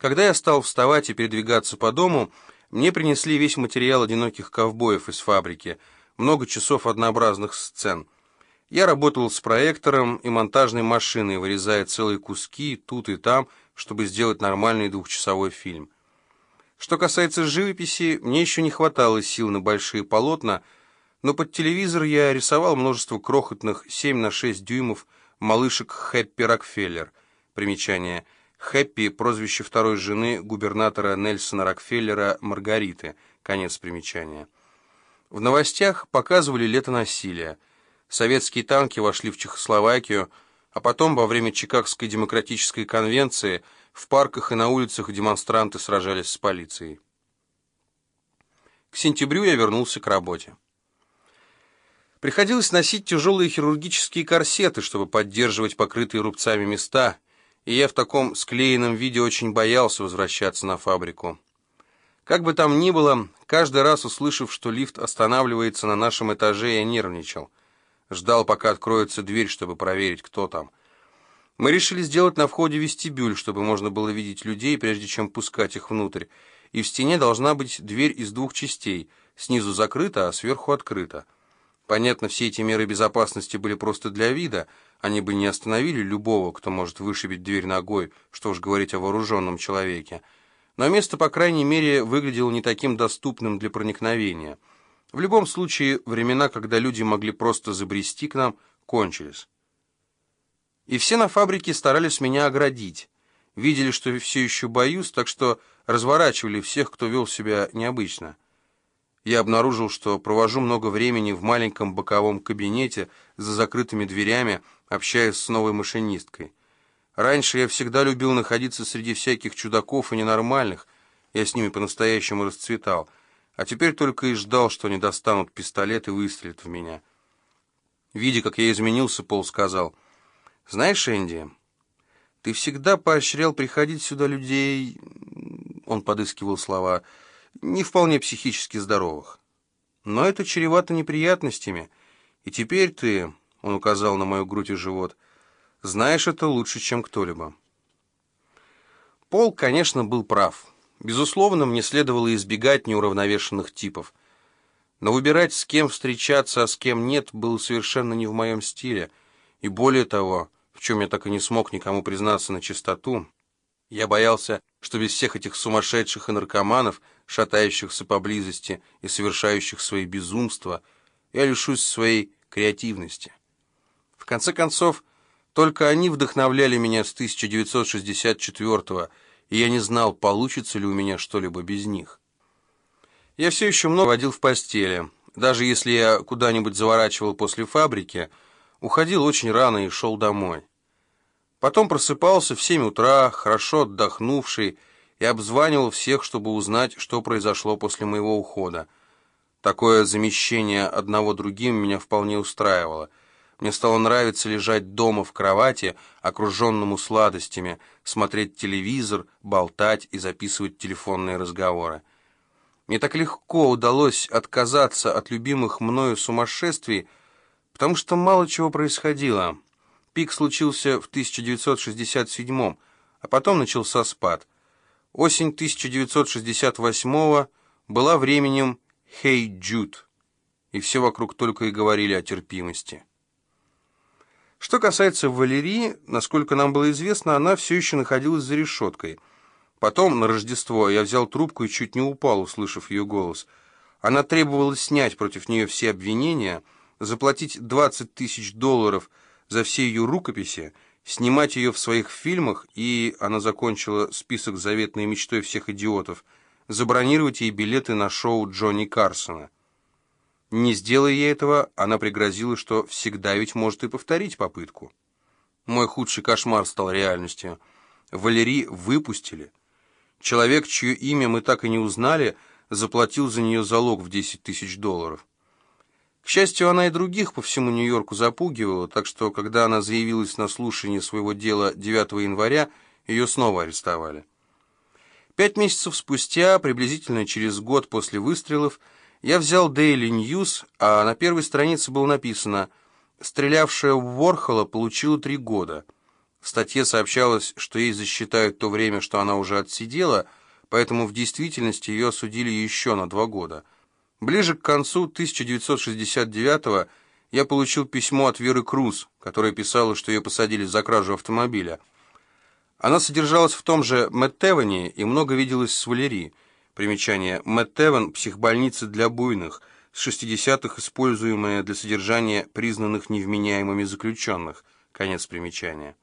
Когда я стал вставать и передвигаться по дому, мне принесли весь материал одиноких ковбоев из фабрики, много часов однообразных сцен. Я работал с проектором и монтажной машиной, вырезая целые куски тут и там, чтобы сделать нормальный двухчасовой фильм. Что касается живописи, мне еще не хватало сил на большие полотна, но под телевизор я рисовал множество крохотных 7 на 6 дюймов малышек Хэппи Рокфеллер. Примечание. Хэппи – прозвище второй жены губернатора Нельсона Рокфеллера Маргариты. Конец примечания. В новостях показывали лето насилия. Советские танки вошли в Чехословакию, а потом, во время Чикагской демократической конвенции, в парках и на улицах демонстранты сражались с полицией. К сентябрю я вернулся к работе. Приходилось носить тяжелые хирургические корсеты, чтобы поддерживать покрытые рубцами места, и я в таком склеенном виде очень боялся возвращаться на фабрику. Как бы там ни было, каждый раз, услышав, что лифт останавливается на нашем этаже, я нервничал. Ждал, пока откроется дверь, чтобы проверить, кто там. Мы решили сделать на входе вестибюль, чтобы можно было видеть людей, прежде чем пускать их внутрь. И в стене должна быть дверь из двух частей, снизу закрыта, а сверху открыта. Понятно, все эти меры безопасности были просто для вида, они бы не остановили любого, кто может вышибить дверь ногой, что уж говорить о вооруженном человеке. Но место, по крайней мере, выглядело не таким доступным для проникновения. В любом случае, времена, когда люди могли просто забрести к нам, кончились. И все на фабрике старались меня оградить. Видели, что все еще боюсь, так что разворачивали всех, кто вел себя необычно я обнаружил, что провожу много времени в маленьком боковом кабинете за закрытыми дверями, общаясь с новой машинисткой. Раньше я всегда любил находиться среди всяких чудаков и ненормальных, я с ними по-настоящему расцветал, а теперь только и ждал, что они достанут пистолет и выстрелят в меня. Видя, как я изменился, Пол сказал, «Знаешь, Энди, ты всегда поощрял приходить сюда людей...» Он подыскивал слова «вы» не вполне психически здоровых. Но это чревато неприятностями, и теперь ты, он указал на мою грудь и живот, знаешь это лучше, чем кто-либо. Пол, конечно, был прав. Безусловно, мне следовало избегать неуравновешенных типов. Но выбирать, с кем встречаться, а с кем нет, было совершенно не в моем стиле. И более того, в чем я так и не смог никому признаться на чистоту, я боялся, что без всех этих сумасшедших и наркоманов, шатающихся поблизости и совершающих свои безумства, я лишусь своей креативности. В конце концов, только они вдохновляли меня с 1964-го, и я не знал, получится ли у меня что-либо без них. Я все еще много водил в постели. Даже если я куда-нибудь заворачивал после фабрики, уходил очень рано и шел домой. Потом просыпался в семь утра, хорошо отдохнувший, и обзванивал всех, чтобы узнать, что произошло после моего ухода. Такое замещение одного другим меня вполне устраивало. Мне стало нравиться лежать дома в кровати, окруженному сладостями, смотреть телевизор, болтать и записывать телефонные разговоры. Мне так легко удалось отказаться от любимых мною сумасшествий, потому что мало чего происходило. Пик случился в 1967 а потом начался спад. Осень 1968 была временем «Хей, hey Джуд», и все вокруг только и говорили о терпимости. Что касается Валерии, насколько нам было известно, она все еще находилась за решеткой. Потом, на Рождество, я взял трубку и чуть не упал, услышав ее голос. Она требовала снять против нее все обвинения, заплатить 20 тысяч долларов – за все ее рукописи, снимать ее в своих фильмах, и она закончила список заветной мечтой всех идиотов, забронировать ей билеты на шоу Джонни Карсона. Не сделая ей этого, она пригрозила, что всегда ведь может и повторить попытку. Мой худший кошмар стал реальностью. Валерий выпустили. Человек, чье имя мы так и не узнали, заплатил за нее залог в 10 тысяч долларов. Счастью, она и других по всему Нью-Йорку запугивала, так что, когда она заявилась на слушание своего дела 9 января, ее снова арестовали. Пять месяцев спустя, приблизительно через год после выстрелов, я взял Daily News, а на первой странице было написано «Стрелявшая в Ворхола получила три года». В статье сообщалось, что ей засчитают то время, что она уже отсидела, поэтому в действительности ее осудили еще на два года. Ближе к концу 1969 я получил письмо от Веры Круз, которая писала, что ее посадили за кражу автомобиля. Она содержалась в том же Мэттеване и много виделась с Валери. Примечание. Мэттеван – психбольница для буйных, с 60-х используемая для содержания признанных невменяемыми заключенных. Конец примечания.